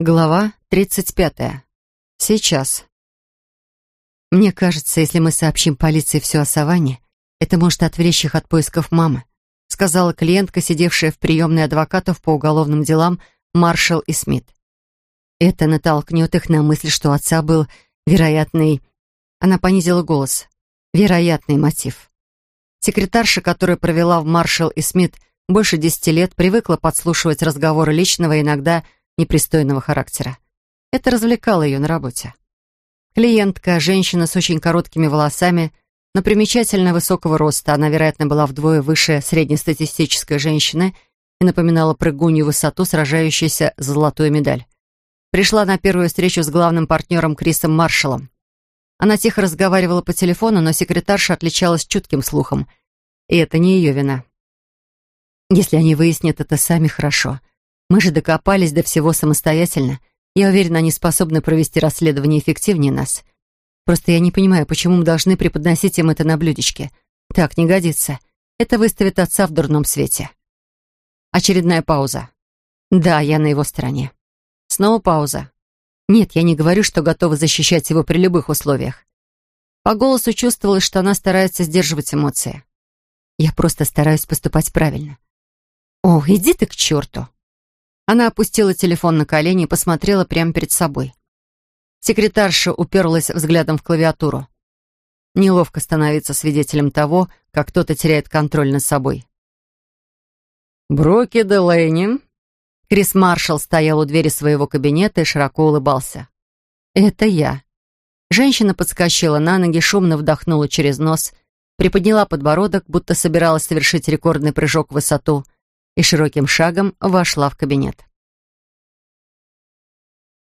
Глава 35. Сейчас. Мне кажется, если мы сообщим полиции все о Саванне, это может отвлечь их от поисков мамы, сказала клиентка, сидевшая в приемной адвокатов по уголовным делам Маршалл и Смит. Это натолкнет их на мысль, что отца был вероятный... Она понизила голос. Вероятный мотив. Секретарша, которая провела в Маршалл и Смит больше десяти лет, привыкла подслушивать разговоры личного, иногда непристойного характера. Это развлекало ее на работе. Клиентка, женщина с очень короткими волосами, но примечательно высокого роста, она, вероятно, была вдвое выше среднестатистической женщины и напоминала прыгунью высоту, сражающуюся за золотую медаль. Пришла на первую встречу с главным партнером Крисом Маршалом. Она тихо разговаривала по телефону, но секретарша отличалась чутким слухом, и это не ее вина. Если они выяснят это сами, хорошо — мы же докопались до всего самостоятельно. Я уверена, они способны провести расследование эффективнее нас. Просто я не понимаю, почему мы должны преподносить им это на блюдечке. Так не годится. Это выставит отца в дурном свете. Очередная пауза. Да, я на его стороне. Снова пауза. Нет, я не говорю, что готова защищать его при любых условиях. По голосу чувствовалось, что она старается сдерживать эмоции. Я просто стараюсь поступать правильно. О, иди ты к черту. Она опустила телефон на колени и посмотрела прямо перед собой. Секретарша уперлась взглядом в клавиатуру. Неловко становиться свидетелем того, как кто-то теряет контроль над собой. «Броки Делейни?» Крис Маршалл стоял у двери своего кабинета и широко улыбался. «Это я». Женщина подскочила на ноги, шумно вдохнула через нос, приподняла подбородок, будто собиралась совершить рекордный прыжок в высоту — и широким шагом вошла в кабинет.